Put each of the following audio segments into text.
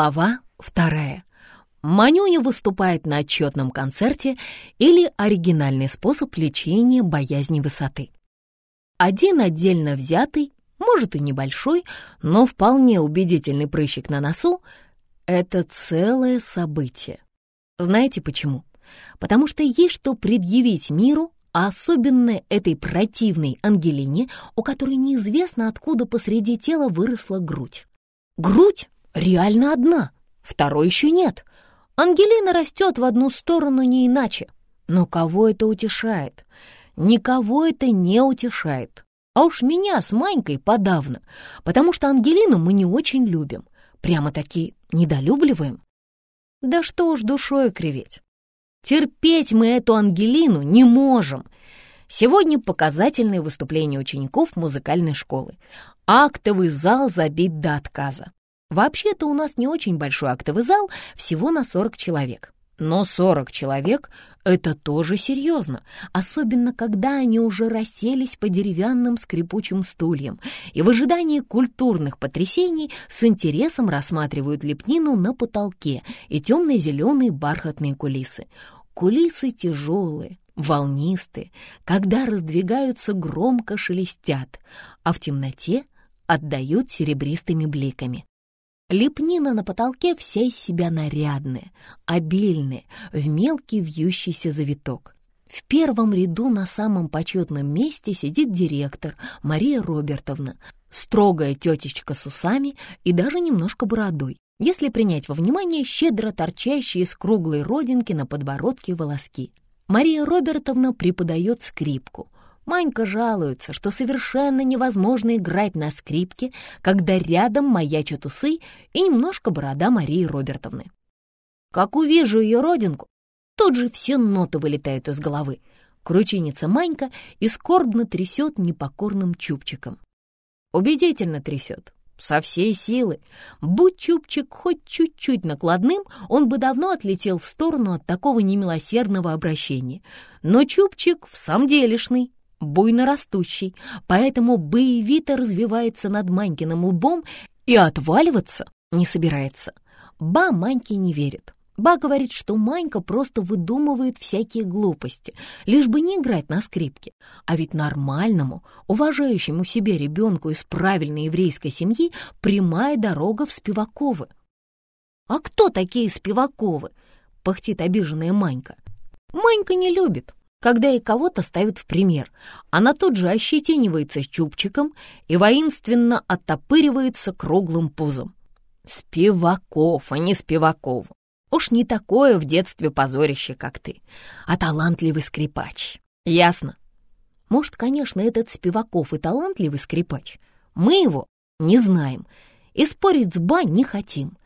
Глава вторая. Манюня выступает на отчетном концерте или оригинальный способ лечения боязни высоты. Один отдельно взятый, может и небольшой, но вполне убедительный прыщик на носу — это целое событие. Знаете почему? Потому что есть что предъявить миру, а особенно этой противной Ангелине, у которой неизвестно откуда посреди тела выросла грудь. Грудь реально одна, второй еще нет. Ангелина растет в одну сторону не иначе. Но кого это утешает? Никого это не утешает. А уж меня с Манькой подавно, потому что Ангелину мы не очень любим. Прямо-таки недолюбливаем. Да что уж душой криветь. Терпеть мы эту Ангелину не можем. Сегодня показательные выступления учеников музыкальной школы. Актовый зал забит до отказа. Вообще-то у нас не очень большой актовый зал, всего на 40 человек. Но 40 человек — это тоже серьезно, особенно когда они уже расселись по деревянным скрипучим стульям и в ожидании культурных потрясений с интересом рассматривают лепнину на потолке и темно-зеленые бархатные кулисы. Кулисы тяжелые, волнистые, когда раздвигаются, громко шелестят, а в темноте отдают серебристыми бликами. Лепнина на потолке вся из себя нарядная, обильная, в мелкий вьющийся завиток. В первом ряду на самом почетном месте сидит директор Мария Робертовна, строгая тетечка с усами и даже немножко бородой, если принять во внимание щедро торчащие из круглой родинки на подбородке волоски. Мария Робертовна преподает скрипку — Манька жалуется, что совершенно невозможно играть на скрипке, когда рядом маячат усы и немножко борода Марии Робертовны. Как увижу ее родинку, тут же все ноты вылетают из головы. Кручинится Манька и скорбно трясет непокорным чубчиком. Убедительно трясет, со всей силы. Будь чубчик хоть чуть-чуть накладным, он бы давно отлетел в сторону от такого немилосердного обращения. Но чубчик в самом делешный, буйно растущий, поэтому боевито развивается над Манькиным лбом и отваливаться не собирается. Ба Маньке не верит. Ба говорит, что Манька просто выдумывает всякие глупости, лишь бы не играть на скрипке. А ведь нормальному, уважающему себе ребенку из правильной еврейской семьи прямая дорога в Спиваковы. «А кто такие Спиваковы?» — пыхтит обиженная Манька. Манька не любит, когда и кого-то ставят в пример. Она тут же ощетинивается чубчиком и воинственно оттопыривается круглым пузом. Спиваков, а не Спиваков. Уж не такое в детстве позорище, как ты, а талантливый скрипач. Ясно? Может, конечно, этот Спиваков и талантливый скрипач. Мы его не знаем и спорить с Ба не хотим.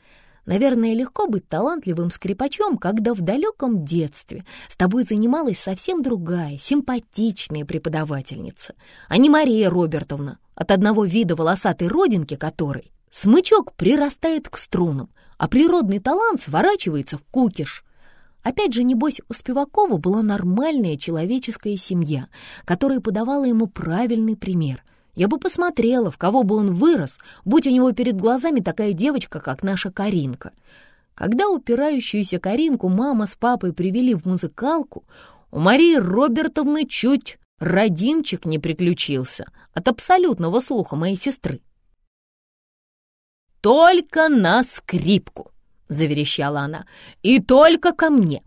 Наверное, легко быть талантливым скрипачом, когда в далеком детстве с тобой занималась совсем другая, симпатичная преподавательница, а не Мария Робертовна, от одного вида волосатой родинки которой смычок прирастает к струнам, а природный талант сворачивается в кукиш. Опять же, небось, у Спивакова была нормальная человеческая семья, которая подавала ему правильный пример — я бы посмотрела, в кого бы он вырос, будь у него перед глазами такая девочка, как наша Каринка. Когда упирающуюся Каринку мама с папой привели в музыкалку, у Марии Робертовны чуть родимчик не приключился от абсолютного слуха моей сестры. «Только на скрипку!» — заверещала она. «И только ко мне!»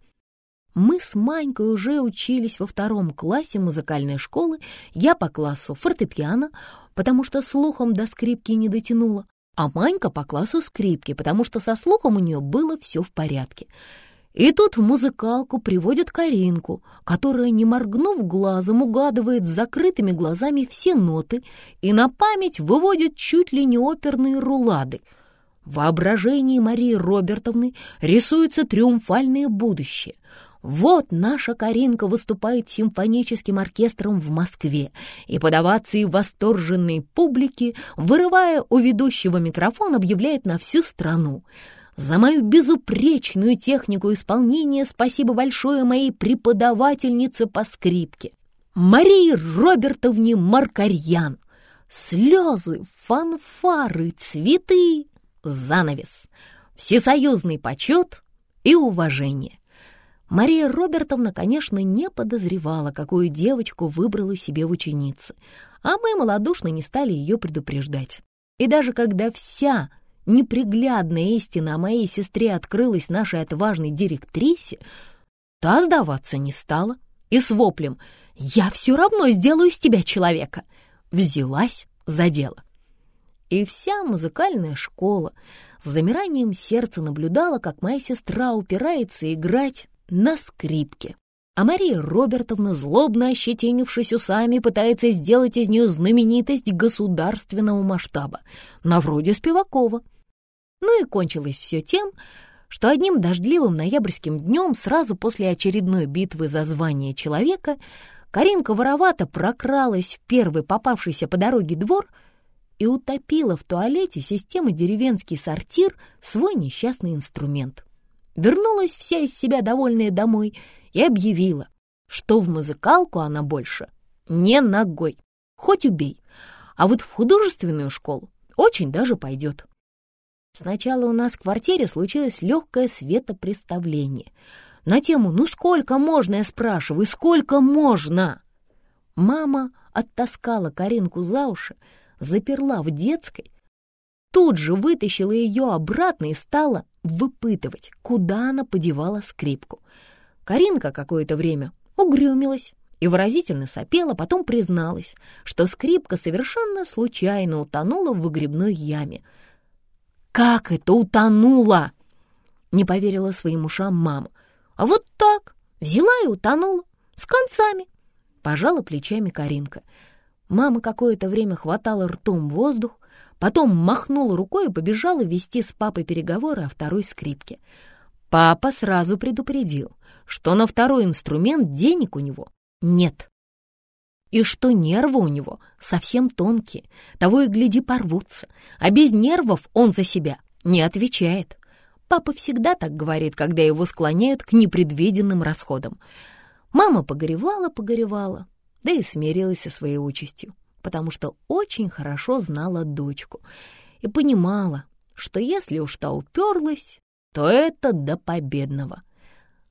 Мы с Манькой уже учились во втором классе музыкальной школы, я по классу фортепиано, потому что слухом до скрипки не дотянула, а Манька по классу скрипки, потому что со слухом у нее было все в порядке. И тут в музыкалку приводят Каринку, которая, не моргнув глазом, угадывает с закрытыми глазами все ноты и на память выводит чуть ли не оперные рулады. В воображении Марии Робертовны рисуется триумфальное будущее — вот наша Каринка выступает симфоническим оркестром в Москве, и под овации восторженной публики, вырывая у ведущего микрофон, объявляет на всю страну. За мою безупречную технику исполнения спасибо большое моей преподавательнице по скрипке, Марии Робертовне Маркарьян. Слезы, фанфары, цветы, занавес — всесоюзный почет и уважение. Мария Робертовна, конечно, не подозревала, какую девочку выбрала себе в ученицы, а мы малодушно не стали ее предупреждать. И даже когда вся неприглядная истина о моей сестре открылась нашей отважной директрисе, та сдаваться не стала и с воплем «Я все равно сделаю из тебя человека!» взялась за дело. И вся музыкальная школа с замиранием сердца наблюдала, как моя сестра упирается играть на скрипке. А Мария Робертовна, злобно ощетинившись усами, пытается сделать из нее знаменитость государственного масштаба, на вроде Спивакова. Ну и кончилось все тем, что одним дождливым ноябрьским днем сразу после очередной битвы за звание человека Каринка воровато прокралась в первый попавшийся по дороге двор и утопила в туалете системы деревенский сортир свой несчастный инструмент. Вернулась вся из себя довольная домой и объявила, что в музыкалку она больше не ногой, хоть убей, а вот в художественную школу очень даже пойдет. Сначала у нас в квартире случилось легкое светопреставление на тему «Ну сколько можно?» я спрашиваю, «Сколько можно?» Мама оттаскала Каринку за уши, заперла в детской, тут же вытащила ее обратно и стала выпытывать, куда она подевала скрипку. Каринка какое-то время угрюмилась и выразительно сопела, потом призналась, что скрипка совершенно случайно утонула в выгребной яме — «Как это утонула?» — не поверила своим ушам мама. «А вот так, взяла и утонула, с концами», — пожала плечами Каринка. Мама какое-то время хватала ртом воздух, потом махнула рукой и побежала вести с папой переговоры о второй скрипке. Папа сразу предупредил, что на второй инструмент денег у него нет. И что нервы у него совсем тонкие, того и гляди порвутся, а без нервов он за себя не отвечает. Папа всегда так говорит, когда его склоняют к непредвиденным расходам. Мама погоревала-погоревала, да и смирилась со своей участью, потому что очень хорошо знала дочку и понимала, что если уж та уперлась, то это до победного.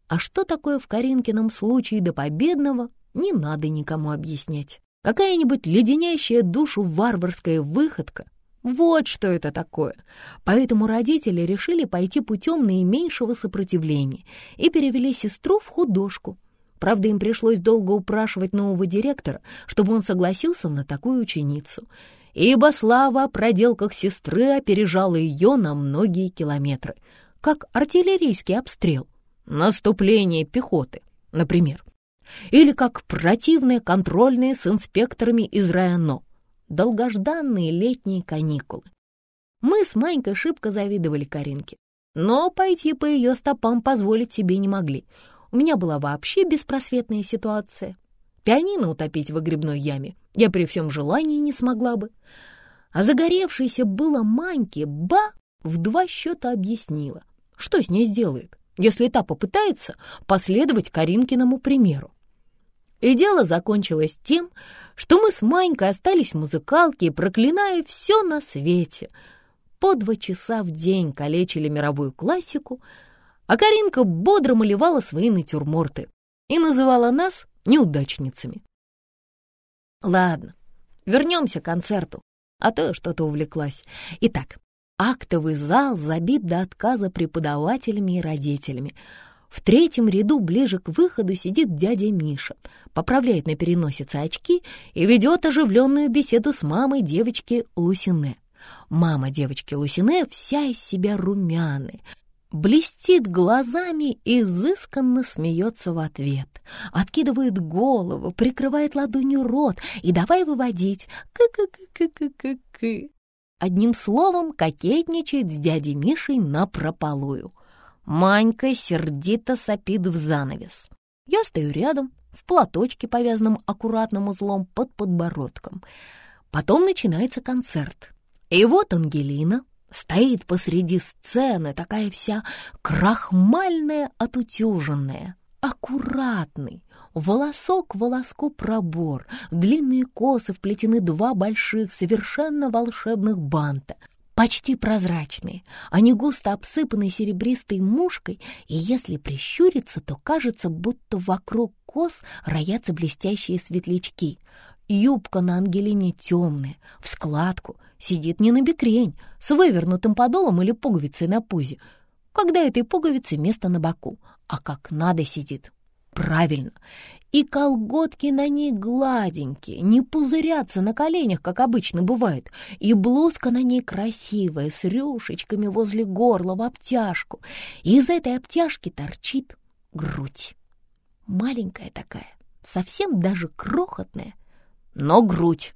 А что такое в Каринкином случае до победного, не надо никому объяснять. Какая-нибудь леденящая душу варварская выходка — вот что это такое. Поэтому родители решили пойти путем наименьшего сопротивления и перевели сестру в художку. Правда, им пришлось долго упрашивать нового директора, чтобы он согласился на такую ученицу, ибо слава о проделках сестры опережала ее на многие километры, как артиллерийский обстрел, наступление пехоты, например. Или как противные контрольные с инспекторами из районо, долгожданные летние каникулы. Мы с Манькой шибко завидовали Каринке, но пойти по ее стопам позволить себе не могли. У меня была вообще беспросветная ситуация. Пианино утопить в выгребной яме я при всем желании не смогла бы. А загоревшейся было Маньке ба в два счета объяснила, что с ней сделает, если та попытается последовать Каринкиному примеру. И дело закончилось тем, что мы с Манькой остались в музыкалке, проклиная все на свете. По два часа в день калечили мировую классику, а Каринка бодро малевала свои натюрморты и называла нас неудачницами. Ладно, вернемся к концерту, а то я что-то увлеклась. Итак, актовый зал забит до отказа преподавателями и родителями — в третьем ряду ближе к выходу сидит дядя Миша, поправляет на переносице очки и ведет оживленную беседу с мамой девочки Лусине. Мама девочки Лусине вся из себя румяная, блестит глазами и изысканно смеется в ответ. Откидывает голову, прикрывает ладонью рот и давай выводить «ка-ка-ка-ка-ка-ка». Одним словом, кокетничает с дядей Мишей напропалую. Манька сердито сопит в занавес. Я стою рядом, в платочке, повязанном аккуратным узлом под подбородком. Потом начинается концерт. И вот Ангелина стоит посреди сцены, такая вся крахмальная, отутюженная, аккуратный, волосок волоску пробор, длинные косы вплетены два больших, совершенно волшебных банта — почти прозрачные. Они густо обсыпаны серебристой мушкой, и если прищуриться, то кажется, будто вокруг кос роятся блестящие светлячки. Юбка на Ангелине темная, в складку, сидит не на бекрень, с вывернутым подолом или пуговицей на пузе, когда этой пуговицы место на боку, а как надо сидит. Правильно. И колготки на ней гладенькие, не пузырятся на коленях, как обычно бывает. И блузка на ней красивая, с рюшечками возле горла в обтяжку. И из этой обтяжки торчит грудь. Маленькая такая, совсем даже крохотная, но грудь.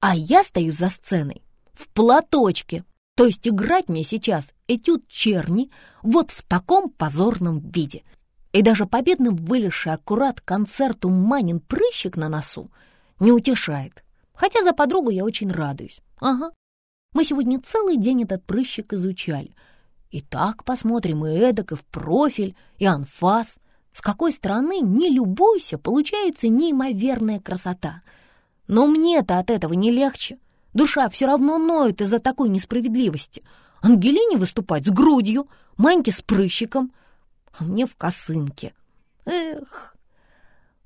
А я стою за сценой в платочке. То есть играть мне сейчас этюд черни вот в таком позорном виде. И даже победно вылезший аккурат концерту Манин прыщик на носу не утешает. Хотя за подругу я очень радуюсь. Ага, мы сегодня целый день этот прыщик изучали. И так посмотрим, и эдак, и в профиль, и анфас. С какой стороны не любуйся, получается неимоверная красота. Но мне-то от этого не легче. Душа все равно ноет из-за такой несправедливости. Ангелине выступать с грудью, Маньке с прыщиком, а мне в косынке. Эх!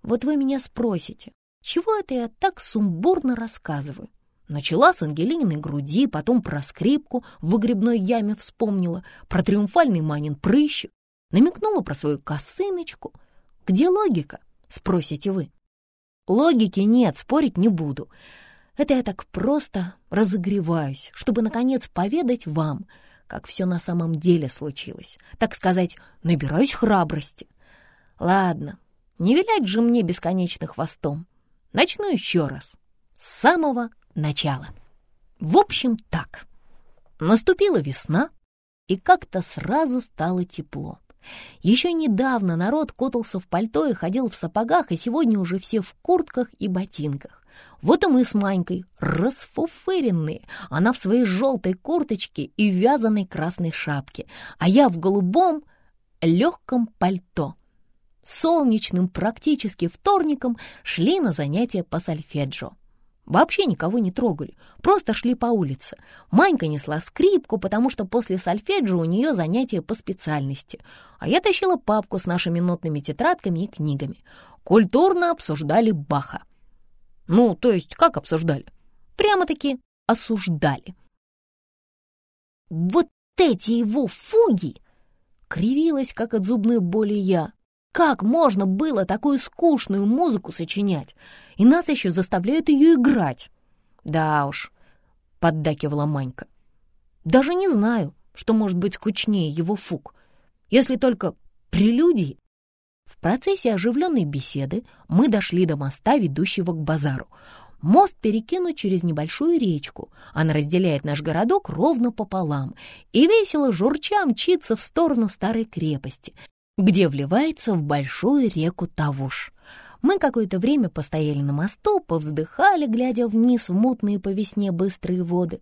Вот вы меня спросите, чего это я так сумбурно рассказываю? Начала с Ангелининой груди, потом про скрипку в выгребной яме вспомнила, про триумфальный Манин прыщик, намекнула про свою косыночку. Где логика, спросите вы? Логики нет, спорить не буду. Это я так просто разогреваюсь, чтобы, наконец, поведать вам, как все на самом деле случилось. Так сказать, набираюсь храбрости. Ладно, не вилять же мне бесконечно хвостом. Начну еще раз. С самого начала. В общем, так. Наступила весна, и как-то сразу стало тепло. Еще недавно народ кутался в пальто и ходил в сапогах, и сегодня уже все в куртках и ботинках. Вот и мы с Манькой, расфуфыренные, она в своей желтой курточке и вязаной красной шапке, а я в голубом легком пальто. Солнечным практически вторником шли на занятия по сольфеджио. Вообще никого не трогали, просто шли по улице. Манька несла скрипку, потому что после сольфеджио у нее занятия по специальности, а я тащила папку с нашими нотными тетрадками и книгами. Культурно обсуждали Баха. Ну, то есть, как обсуждали? Прямо-таки осуждали. Вот эти его фуги! Кривилась, как от зубной боли я. Как можно было такую скучную музыку сочинять? И нас еще заставляют ее играть. Да уж, поддакивала Манька. Даже не знаю, что может быть скучнее его фуг, если только прелюдии в процессе оживленной беседы мы дошли до моста, ведущего к базару. Мост перекинут через небольшую речку. Она разделяет наш городок ровно пополам и весело журча мчится в сторону старой крепости, где вливается в большую реку Тавуш. Мы какое-то время постояли на мосту, повздыхали, глядя вниз в мутные по весне быстрые воды.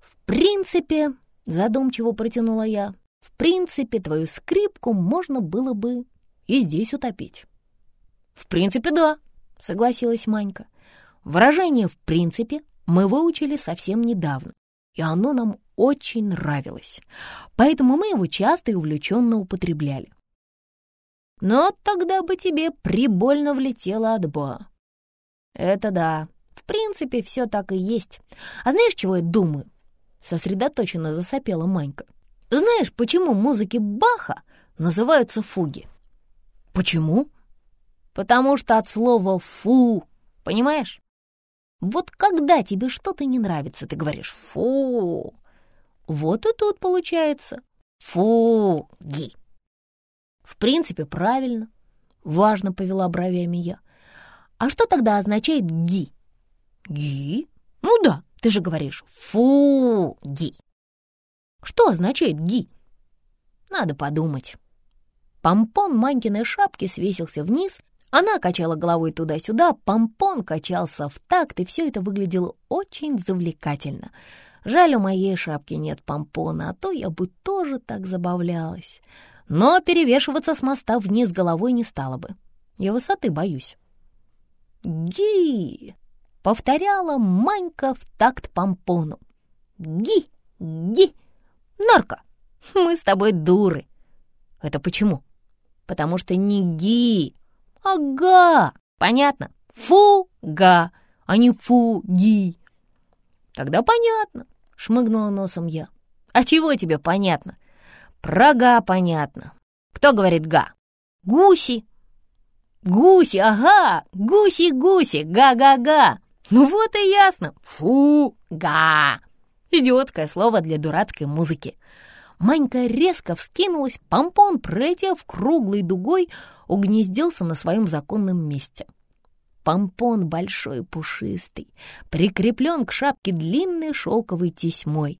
«В принципе, — задумчиво протянула я, — в принципе, твою скрипку можно было бы и здесь утопить. «В принципе, да», — согласилась Манька. Выражение «в принципе» мы выучили совсем недавно, и оно нам очень нравилось, поэтому мы его часто и увлеченно употребляли. Но тогда бы тебе прибольно влетело от Боа. Это да, в принципе, все так и есть. А знаешь, чего я думаю? Сосредоточенно засопела Манька. Знаешь, почему музыки Баха называются фуги? Почему? Потому что от слова «фу», понимаешь? Вот когда тебе что-то не нравится, ты говоришь «фу». Вот и тут получается «фуги». В принципе, правильно. Важно повела бровями я. А что тогда означает «ги»? «Ги»? Ну да, ты же говоришь «фуги». Что означает «ги»? Надо подумать. Помпон Манькиной шапки свесился вниз, она качала головой туда-сюда, помпон качался в такт, и все это выглядело очень завлекательно. Жаль, у моей шапки нет помпона, а то я бы тоже так забавлялась. Но перевешиваться с моста вниз головой не стала бы. Я высоты боюсь. «Ги!» — повторяла Манька в такт помпону. «Ги! Ги! Нарко! Мы с тобой дуры. Это почему? Потому что не ги, а га. Понятно? Фу-га, а не фу-ги. Тогда понятно, шмыгнула носом я. А чего тебе понятно? Про га понятно. Кто говорит га? Гуси. Гуси, ага, гуси-гуси, га-га-га. Ну вот и ясно. Фу-га. Идиотское слово для дурацкой музыки. Манька резко вскинулась, помпон, пролетев круглой дугой, угнездился на своем законном месте. Помпон большой пушистый, прикреплен к шапке длинной шелковой тесьмой.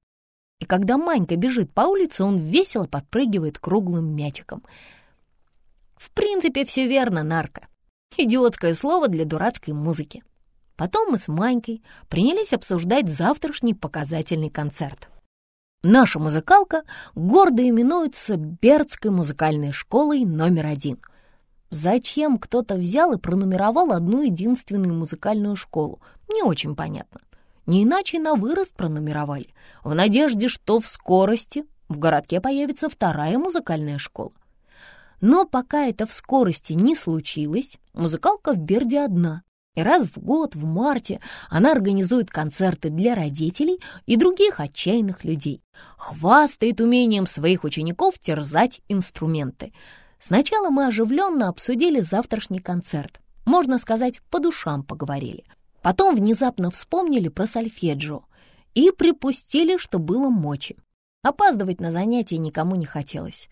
И когда Манька бежит по улице, он весело подпрыгивает круглым мячиком. В принципе, все верно, нарко. Идиотское слово для дурацкой музыки. Потом мы с Манькой принялись обсуждать завтрашний показательный концерт. Наша музыкалка гордо именуется Бердской музыкальной школой номер один. Зачем кто-то взял и пронумеровал одну единственную музыкальную школу, не очень понятно. Не иначе на вырост пронумеровали, в надежде, что в скорости в городке появится вторая музыкальная школа. Но пока это в скорости не случилось, музыкалка в Берде одна, и раз в год, в марте, она организует концерты для родителей и других отчаянных людей. Хвастает умением своих учеников терзать инструменты. Сначала мы оживленно обсудили завтрашний концерт. Можно сказать, по душам поговорили. Потом внезапно вспомнили про сольфеджио и припустили, что было мочи. Опаздывать на занятия никому не хотелось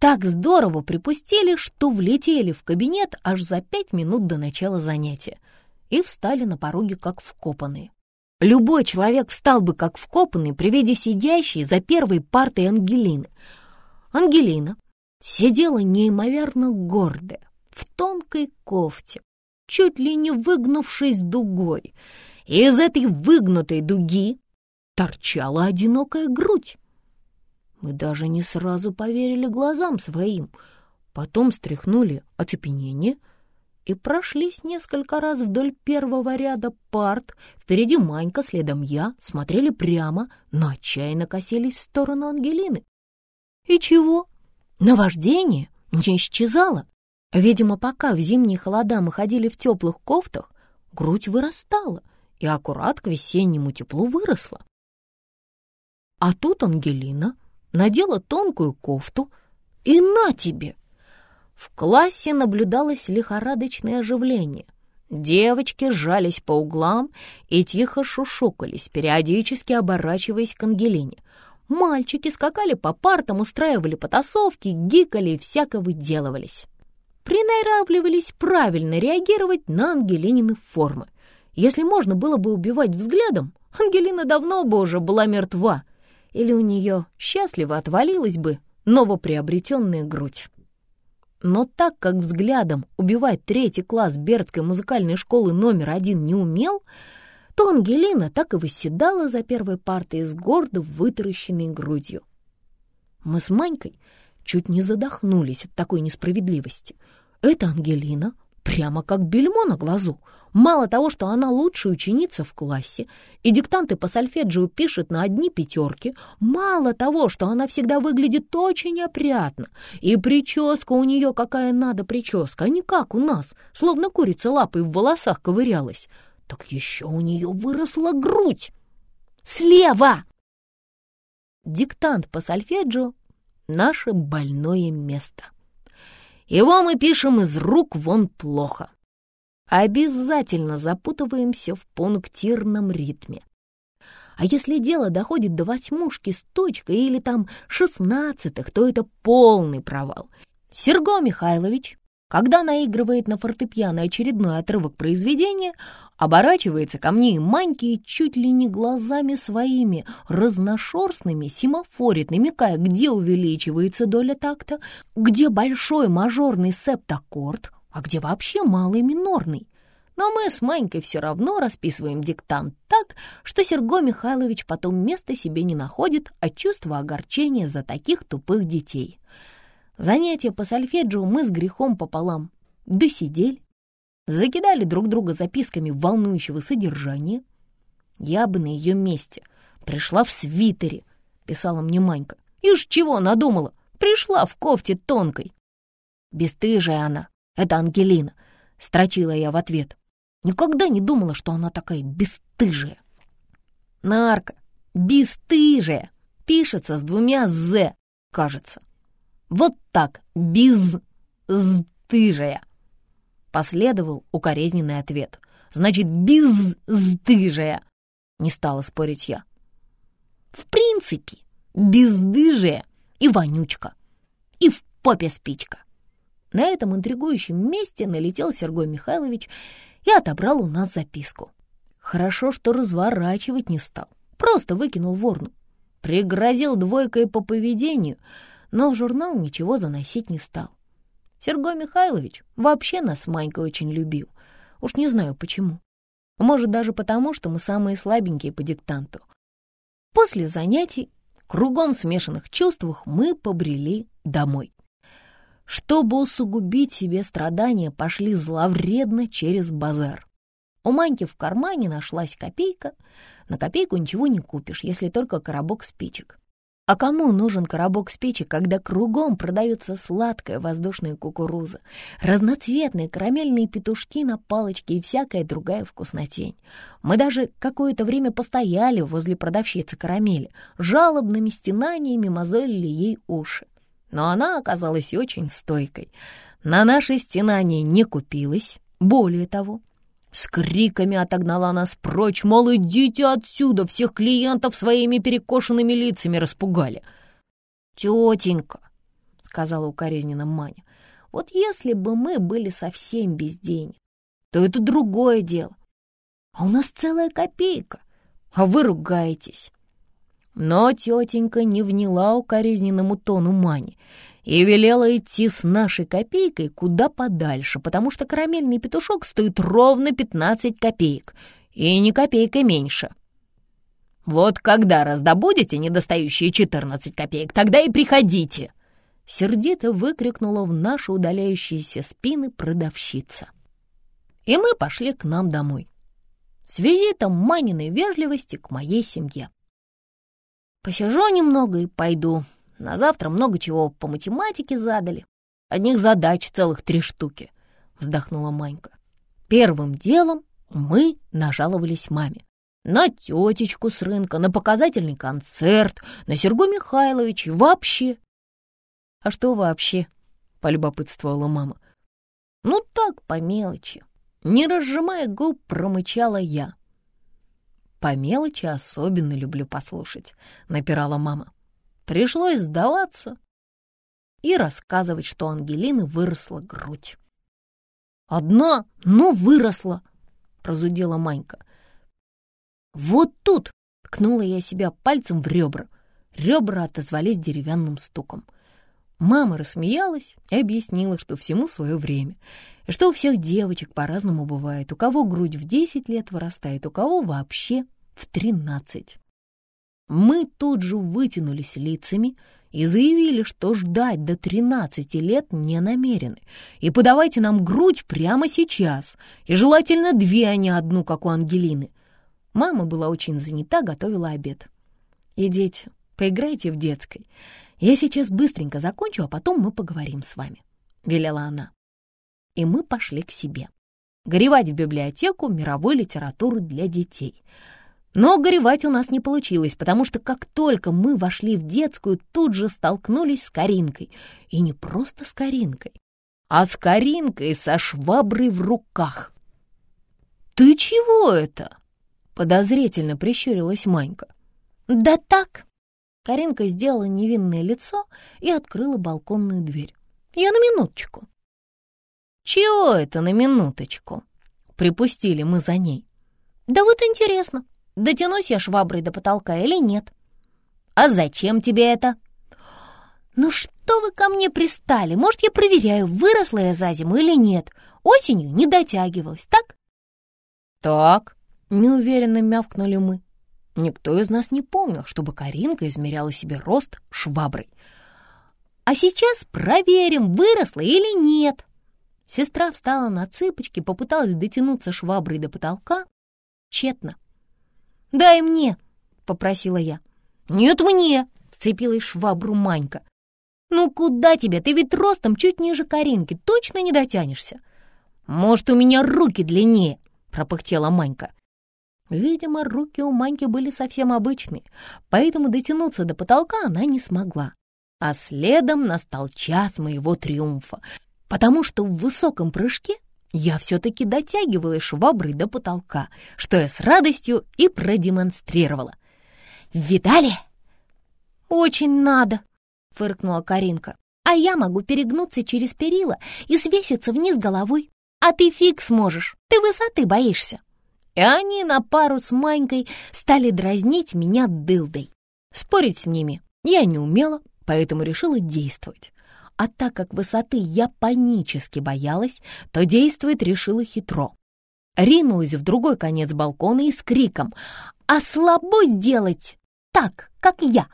так здорово припустили, что влетели в кабинет аж за пять минут до начала занятия и встали на пороге как вкопанные. Любой человек встал бы как вкопанный при виде сидящей за первой партой Ангелины. Ангелина сидела неимоверно гордая, в тонкой кофте, чуть ли не выгнувшись дугой, и из этой выгнутой дуги торчала одинокая грудь. Мы даже не сразу поверили глазам своим, потом стряхнули оцепенение и прошлись несколько раз вдоль первого ряда парт. Впереди Манька, следом я, смотрели прямо, но отчаянно косились в сторону Ангелины. И чего? Наваждение не исчезало. Видимо, пока в зимние холода мы ходили в теплых кофтах, грудь вырастала и аккурат к весеннему теплу выросла. А тут Ангелина надела тонкую кофту и на тебе! В классе наблюдалось лихорадочное оживление. Девочки сжались по углам и тихо шушукались, периодически оборачиваясь к Ангелине. Мальчики скакали по партам, устраивали потасовки, гикали и всяко выделывались. Приноравливались правильно реагировать на Ангелинины формы. Если можно было бы убивать взглядом, Ангелина давно бы уже была мертва, или у нее счастливо отвалилась бы новоприобретенная грудь. Но так как взглядом убивать третий класс Бердской музыкальной школы номер один не умел, то Ангелина так и выседала за первой партой с гордо вытаращенной грудью. Мы с Манькой чуть не задохнулись от такой несправедливости. Эта Ангелина прямо как бельмо на глазу. Мало того, что она лучшая ученица в классе и диктанты по сольфеджио пишет на одни пятерки, мало того, что она всегда выглядит очень опрятно, и прическа у нее какая надо прическа, а не как у нас, словно курица лапой в волосах ковырялась, так еще у нее выросла грудь. Слева! Диктант по сольфеджио — наше больное место. Его мы пишем из рук вон плохо. Обязательно запутываемся в пунктирном ритме. А если дело доходит до восьмушки с точкой или там шестнадцатых, то это полный провал. Серго Михайлович когда наигрывает на фортепиано очередной отрывок произведения, оборачивается ко мне и Маньке и чуть ли не глазами своими разношерстными семафорит, намекая, где увеличивается доля такта, где большой мажорный септаккорд, а где вообще малый минорный. Но мы с Манькой все равно расписываем диктант так, что Серго Михайлович потом места себе не находит от чувства огорчения за таких тупых детей. Занятия по сольфеджио мы с грехом пополам. Досидели, закидали друг друга записками волнующего содержания. Я бы на ее месте Пришла в свитере, писала мне Манька. Ишь чего надумала? Пришла в кофте тонкой. Бестыжая она, это Ангелина, строчила я в ответ. Никогда не думала, что она такая бесстыжая. Нарка, бесстыжая, пишется с двумя «з», кажется. Вот так, безстыжая. Последовал укоризненный ответ. Значит, безстыжая. Не стала спорить я. В принципе, бездыжая и вонючка. И в попе спичка. На этом интригующем месте налетел Сергей Михайлович и отобрал у нас записку. Хорошо, что разворачивать не стал, просто выкинул в урну. Пригрозил двойкой по поведению, но в журнал ничего заносить не стал. Сергей Михайлович вообще нас с Манькой очень любил. Уж не знаю почему. Может, даже потому, что мы самые слабенькие по диктанту. После занятий, кругом смешанных чувствах, мы побрели домой. Чтобы усугубить себе страдания, пошли зловредно через базар. У Маньки в кармане нашлась копейка. На копейку ничего не купишь, если только коробок спичек. А кому нужен коробок спичек, когда кругом продается сладкая воздушная кукуруза, разноцветные карамельные петушки на палочке и всякая другая вкуснотень? Мы даже какое-то время постояли возле продавщицы карамели, жалобными стенаниями мозолили ей уши но она оказалась очень стойкой. На наши стенания не купилась, более того, с криками отогнала нас прочь, мол, идите отсюда, всех клиентов своими перекошенными лицами распугали. «Тетенька», — сказала укоризненно Маня, — «вот если бы мы были совсем без денег, то это другое дело. А у нас целая копейка, а вы ругаетесь». Но тетенька не вняла укоризненному тону Мани и велела идти с нашей копейкой куда подальше, потому что карамельный петушок стоит ровно 15 копеек, и не копейка меньше. «Вот когда раздобудете недостающие 14 копеек, тогда и приходите!» Сердито выкрикнула в наши удаляющиеся спины продавщица. И мы пошли к нам домой. С визитом Маниной вежливости к моей семье. Посижу немного и пойду. На завтра много чего по математике задали. Одних задач целых три штуки, — вздохнула Манька. Первым делом мы нажаловались маме. На тетечку с рынка, на показательный концерт, на Сергу Михайлович и вообще. — А что вообще? — полюбопытствовала мама. — Ну так, по мелочи. Не разжимая губ, промычала я. По мелочи особенно люблю послушать, напирала мама. Пришлось сдаваться и рассказывать, что Ангелины выросла грудь. «Одна, но выросла!» — прозудела Манька. «Вот тут!» — ткнула я себя пальцем в ребра. Ребра отозвались деревянным стуком. Мама рассмеялась и объяснила, что всему свое время, и что у всех девочек по-разному бывает. У кого грудь в 10 лет вырастает, у кого вообще в 13. Мы тут же вытянулись лицами и заявили, что ждать до 13 лет не намерены, и подавайте нам грудь прямо сейчас, и желательно две, а не одну, как у Ангелины. Мама была очень занята, готовила обед. «Идите, поиграйте в детской. Я сейчас быстренько закончу, а потом мы поговорим с вами», — велела она. И мы пошли к себе. Горевать в библиотеку мировой литературы для детей. Но горевать у нас не получилось, потому что как только мы вошли в детскую, тут же столкнулись с Каринкой. И не просто с Каринкой, а с Каринкой со шваброй в руках. «Ты чего это?» — подозрительно прищурилась Манька. «Да так!» Каринка сделала невинное лицо и открыла балконную дверь. «Я на минуточку». «Чего это на минуточку?» Припустили мы за ней. «Да вот интересно, дотянусь я шваброй до потолка или нет?» «А зачем тебе это?» «Ну что вы ко мне пристали? Может, я проверяю, выросла я за зиму или нет. Осенью не дотягивалась, так?» «Так», — неуверенно мявкнули мы. Никто из нас не помнил, чтобы Каринка измеряла себе рост шваброй. «А сейчас проверим, выросла или нет». Сестра встала на цыпочки, попыталась дотянуться шваброй до потолка. Тщетно. «Дай мне!» — попросила я. «Нет мне!» — вцепилась швабру Манька. «Ну куда тебе? Ты ведь ростом чуть ниже Каринки, точно не дотянешься». «Может, у меня руки длиннее?» — пропыхтела Манька. Видимо, руки у Маньки были совсем обычные, поэтому дотянуться до потолка она не смогла. А следом настал час моего триумфа, потому что в высоком прыжке я все-таки дотягивала шваброй до потолка, что я с радостью и продемонстрировала. «Видали?» «Очень надо», — фыркнула Каринка. «А я могу перегнуться через перила и свеситься вниз головой. А ты фиг сможешь, ты высоты боишься». И они на пару с Манькой стали дразнить меня дылдой. Спорить с ними я не умела, поэтому решила действовать. А так как высоты я панически боялась, то действовать решила хитро. Ринулась в другой конец балкона и с криком «А слабо сделать так, как я!»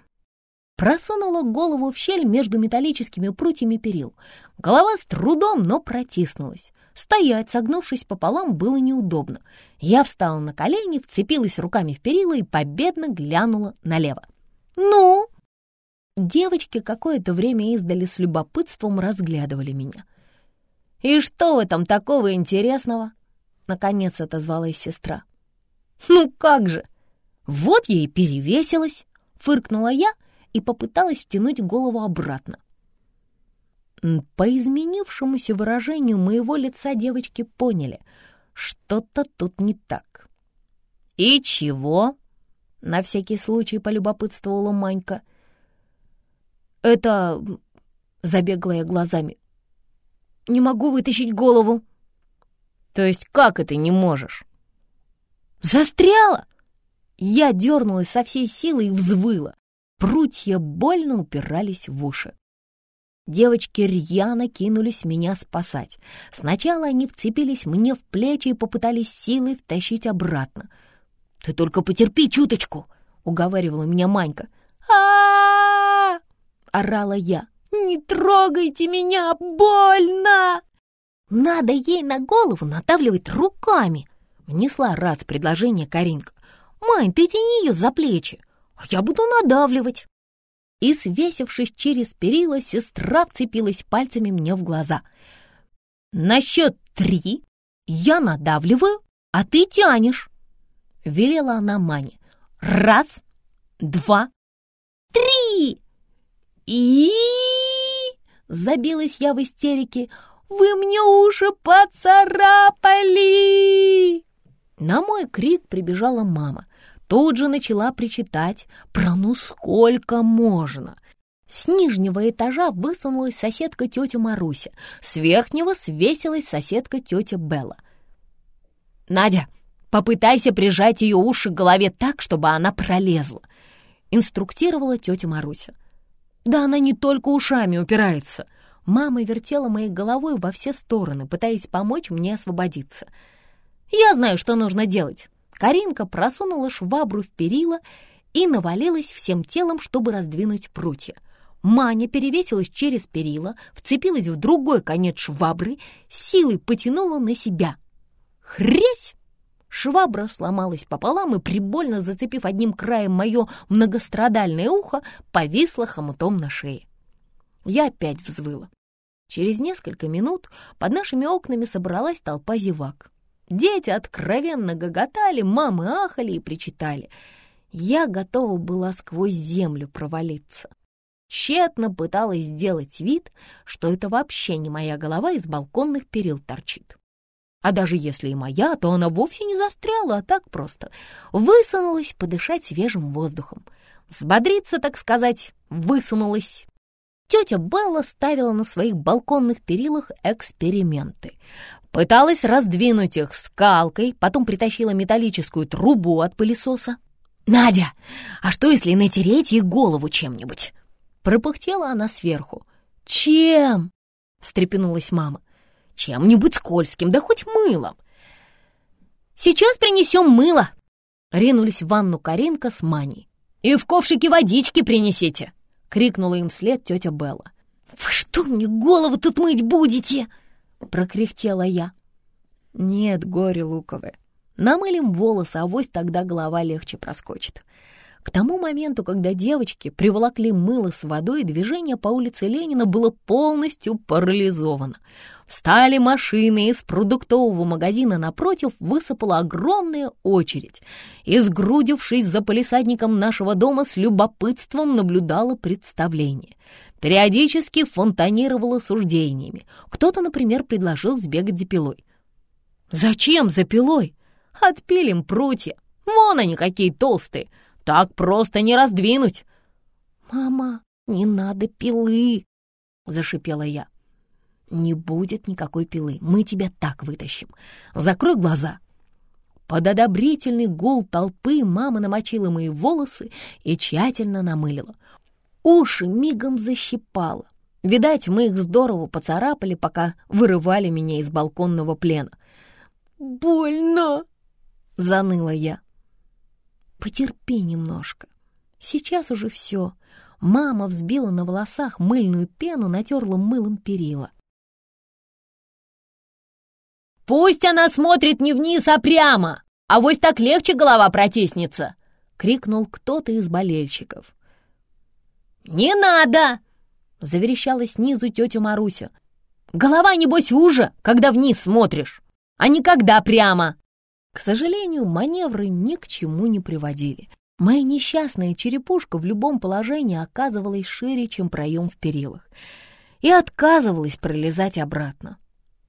Просунула голову в щель между металлическими прутьями перил. Голова с трудом, но протиснулась. Стоять, согнувшись пополам, было неудобно. Я встала на колени, вцепилась руками в перила и победно глянула налево. «Ну?» Девочки какое-то время издали с любопытством разглядывали меня. «И что в этом такого интересного?» Наконец отозвалась сестра. «Ну как же! Вот я и перевесилась!» Фыркнула я и попыталась втянуть голову обратно. По изменившемуся выражению моего лица девочки поняли, что-то тут не так. «И чего?» — на всякий случай полюбопытствовала Манька — «Это...» — забегала я глазами. «Не могу вытащить голову». «То есть как это не можешь?» «Застряла!» Я дернулась со всей силы и взвыла. Прутья больно упирались в уши. Девочки рьяно кинулись меня спасать. Сначала они вцепились мне в плечи и попытались силой втащить обратно. «Ты только потерпи чуточку!» — уговаривала меня Манька. а орала я. «Не трогайте меня! Больно!» «Надо ей на голову надавливать руками!» Внесла Рац предложение Каринка. «Мань, ты тяни ее за плечи, а я буду надавливать!» И, свесившись через перила, сестра вцепилась пальцами мне в глаза. «На счет три я надавливаю, а ты тянешь!» Велела она Мане. «Раз, два, три!» И забилась я в истерике. «Вы мне уши поцарапали!» На мой крик прибежала мама. Тут же начала причитать про «ну сколько можно!» С нижнего этажа высунулась соседка тетя Маруся, с верхнего свесилась соседка тетя Белла. «Надя, попытайся прижать ее уши к голове так, чтобы она пролезла», инструктировала тетя Маруся. Да она не только ушами упирается. Мама вертела моей головой во все стороны, пытаясь помочь мне освободиться. Я знаю, что нужно делать. Каринка просунула швабру в перила и навалилась всем телом, чтобы раздвинуть прутья. Маня перевесилась через перила, вцепилась в другой конец швабры, силой потянула на себя. Хрясь! Швабра сломалась пополам и, прибольно зацепив одним краем мое многострадальное ухо, повисла хомутом на шее. Я опять взвыла. Через несколько минут под нашими окнами собралась толпа зевак. Дети откровенно гоготали, мамы ахали и причитали. Я готова была сквозь землю провалиться. Тщетно пыталась сделать вид, что это вообще не моя голова из балконных перил торчит. А даже если и моя, то она вовсе не застряла, а так просто высунулась подышать свежим воздухом. Взбодриться, так сказать, высунулась. Тетя Белла ставила на своих балконных перилах эксперименты. Пыталась раздвинуть их скалкой, потом притащила металлическую трубу от пылесоса. «Надя, а что, если натереть ей голову чем-нибудь?» Пропыхтела она сверху. «Чем?» — встрепенулась мама чем-нибудь скользким, да хоть мылом. «Сейчас принесем мыло!» Ринулись в ванну Каринка с Маней. «И в ковшике водички принесите!» — крикнула им вслед тетя Белла. «Вы что мне голову тут мыть будете?» — прокряхтела я. «Нет, горе луковое, намылим волосы, авось тогда голова легче проскочит. К тому моменту, когда девочки приволокли мыло с водой, движение по улице Ленина было полностью парализовано. Встали машины, из продуктового магазина напротив высыпала огромная очередь. И, сгрудившись за полисадником нашего дома, с любопытством наблюдала представление. Периодически фонтанировала суждениями. Кто-то, например, предложил сбегать за пилой. «Зачем за пилой? Отпилим прутья. Вон они какие толстые!» Так просто не раздвинуть!» «Мама, не надо пилы!» — зашипела я. «Не будет никакой пилы, мы тебя так вытащим. Закрой глаза!» Под одобрительный гул толпы мама намочила мои волосы и тщательно намылила. Уши мигом защипала. Видать, мы их здорово поцарапали, пока вырывали меня из балконного плена. «Больно!» — заныла я. Потерпи немножко. Сейчас уже все. Мама взбила на волосах мыльную пену, натерла мылом перила. «Пусть она смотрит не вниз, а прямо! А вось так легче голова протиснется!» — крикнул кто-то из болельщиков. «Не надо!» — заверещала снизу тетя Маруся. «Голова, небось, уже, когда вниз смотришь, а не когда прямо!» К сожалению, маневры ни к чему не приводили. Моя несчастная черепушка в любом положении оказывалась шире, чем проем в перилах, и отказывалась пролезать обратно.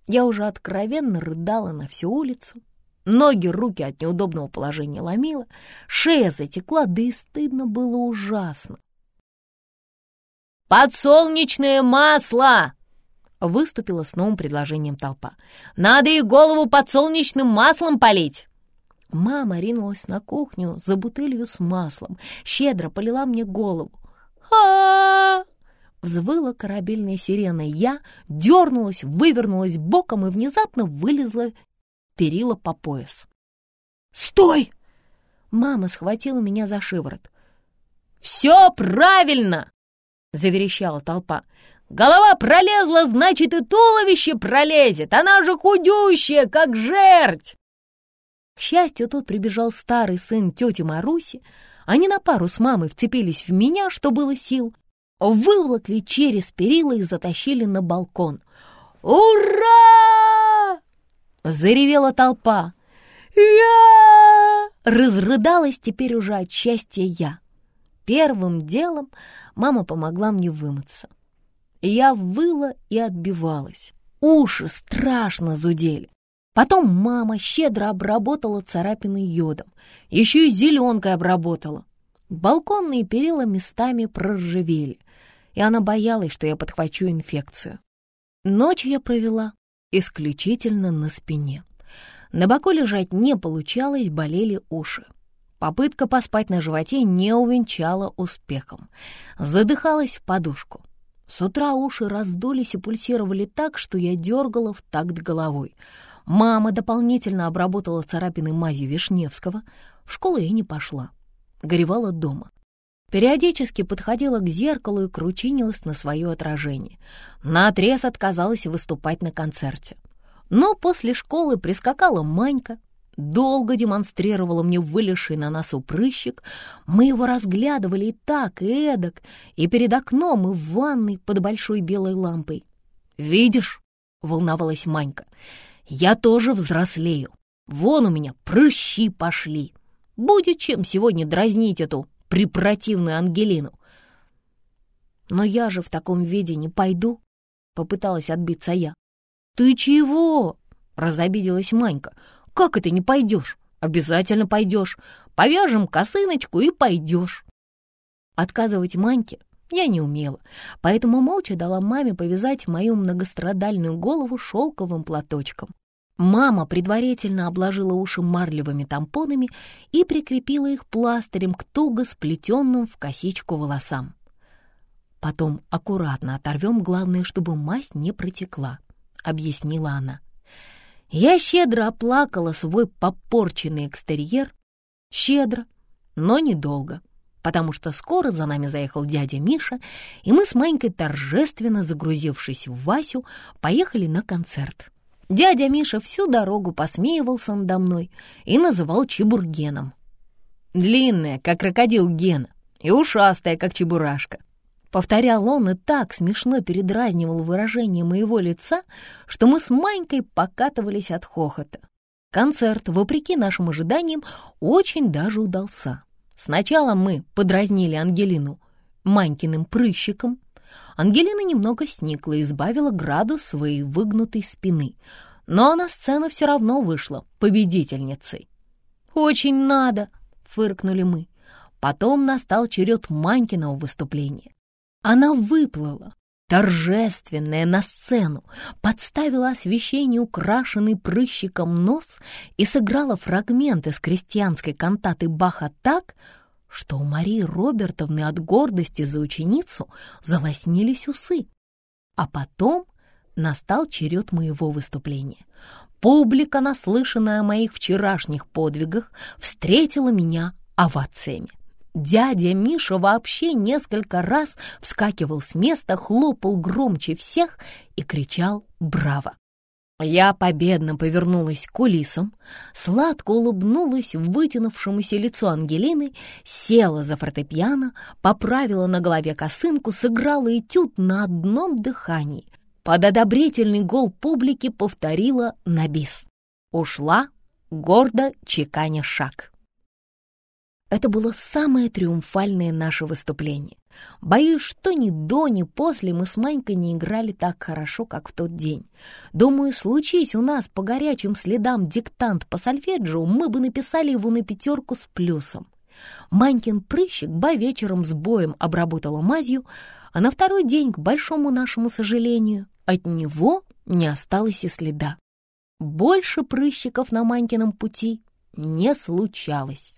Я уже откровенно рыдала на всю улицу. Ноги, руки от неудобного положения ломила, шея затекла, да и стыдно было ужасно. «Подсолнечное масло!» Выступила с новым предложением толпа. «Надо и голову подсолнечным маслом полить!» Мама ринулась на кухню за бутылью с маслом, щедро полила мне голову. а Взвыла корабельная сирена. Я дернулась, вывернулась боком и внезапно вылезла перила по пояс. «Стой!» Мама схватила меня за шиворот. «Все правильно!» — заверещала толпа. Голова пролезла, значит, и туловище пролезет. Она же худющая, как жерть. К счастью, тут прибежал старый сын тети Маруси. Они на пару с мамой вцепились в меня, что было сил, выволокли через перила и затащили на балкон. «Ура!» — заревела толпа. «Я!» — разрыдалась теперь уже от счастья я. Первым делом мама помогла мне вымыться. Я выла и отбивалась. Уши страшно зудели. Потом мама щедро обработала царапины йодом. Еще и зеленкой обработала. Балконные перила местами проржавели, и она боялась, что я подхвачу инфекцию. Ночь я провела исключительно на спине. На боку лежать не получалось, болели уши. Попытка поспать на животе не увенчала успехом. Задыхалась в подушку. С утра уши раздулись и пульсировали так, что я дергала в такт головой. Мама дополнительно обработала царапины мазью Вишневского. В школу я не пошла. Горевала дома. Периодически подходила к зеркалу и кручинилась на свое отражение. Наотрез отказалась выступать на концерте. Но после школы прискакала Манька, долго демонстрировала мне вылезший на носу прыщик. Мы его разглядывали и так, и эдак, и перед окном, и в ванной под большой белой лампой. «Видишь?» — волновалась Манька. «Я тоже взрослею. Вон у меня прыщи пошли. Будет чем сегодня дразнить эту препротивную Ангелину». «Но я же в таком виде не пойду», — попыталась отбиться я. «Ты чего?» — разобиделась Манька. «Как это не пойдешь? Обязательно пойдешь. Повяжем косыночку и пойдешь». Отказывать Маньке я не умела, поэтому молча дала маме повязать мою многострадальную голову шелковым платочком. Мама предварительно обложила уши марлевыми тампонами и прикрепила их пластырем к туго сплетенным в косичку волосам. Потом аккуратно оторвем, главное, чтобы мазь не протекла, — объяснила она. Я щедро оплакала свой попорченный экстерьер, щедро, но недолго, потому что скоро за нами заехал дядя Миша, и мы с Манькой, торжественно загрузившись в Васю, поехали на концерт. Дядя Миша всю дорогу посмеивался надо мной и называл чебургеном. длинная, как крокодил Гена, и ушастая, как чебурашка. Повторял он и так смешно передразнивал выражение моего лица, что мы с Манькой покатывались от хохота. Концерт, вопреки нашим ожиданиям, очень даже удался. Сначала мы подразнили Ангелину Манькиным прыщиком. Ангелина немного сникла и избавила градус своей выгнутой спины, но на сцену все равно вышла победительницей. «Очень надо!» — фыркнули мы. Потом настал черед Манькиного выступления. Она выплыла, торжественная, на сцену, подставила освещение украшенный прыщиком нос и сыграла фрагмент из крестьянской кантаты Баха так, что у Марии Робертовны от гордости за ученицу залоснились усы. А потом настал черед моего выступления. Публика, наслышанная о моих вчерашних подвигах, встретила меня овациями. Дядя Миша вообще несколько раз вскакивал с места, хлопал громче всех и кричал «Браво!». Я победно повернулась к кулисам, сладко улыбнулась вытянувшемуся лицо Ангелины, села за фортепиано, поправила на голове косынку, сыграла этюд на одном дыхании. Под одобрительный гол публики повторила на бис. Ушла, гордо чеканя шаг. Это было самое триумфальное наше выступление. Боюсь, что ни до, ни после мы с Манькой не играли так хорошо, как в тот день. Думаю, случись у нас по горячим следам диктант по сольфеджио, мы бы написали его на пятерку с плюсом. Манькин прыщик Ба вечером с боем обработала мазью, а на второй день, к большому нашему сожалению, от него не осталось и следа. Больше прыщиков на Манькином пути не случалось.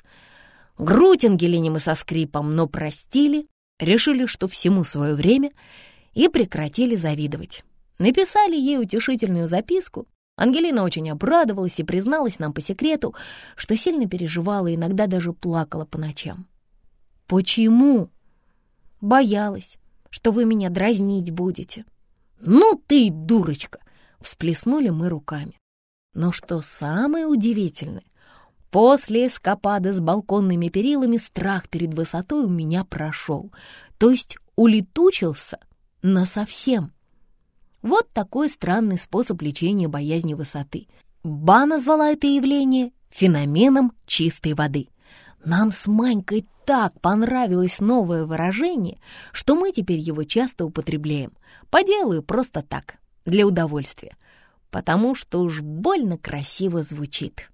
Грудь Ангелине мы со скрипом, но простили, решили, что всему свое время, и прекратили завидовать. Написали ей утешительную записку. Ангелина очень обрадовалась и призналась нам по секрету, что сильно переживала и иногда даже плакала по ночам. «Почему?» «Боялась, что вы меня дразнить будете». «Ну ты дурочка!» — всплеснули мы руками. Но что самое удивительное, После эскапады с балконными перилами страх перед высотой у меня прошел, то есть улетучился насовсем. Вот такой странный способ лечения боязни высоты. Ба назвала это явление феноменом чистой воды. Нам с Манькой так понравилось новое выражение, что мы теперь его часто употребляем. По просто так, для удовольствия, потому что уж больно красиво звучит.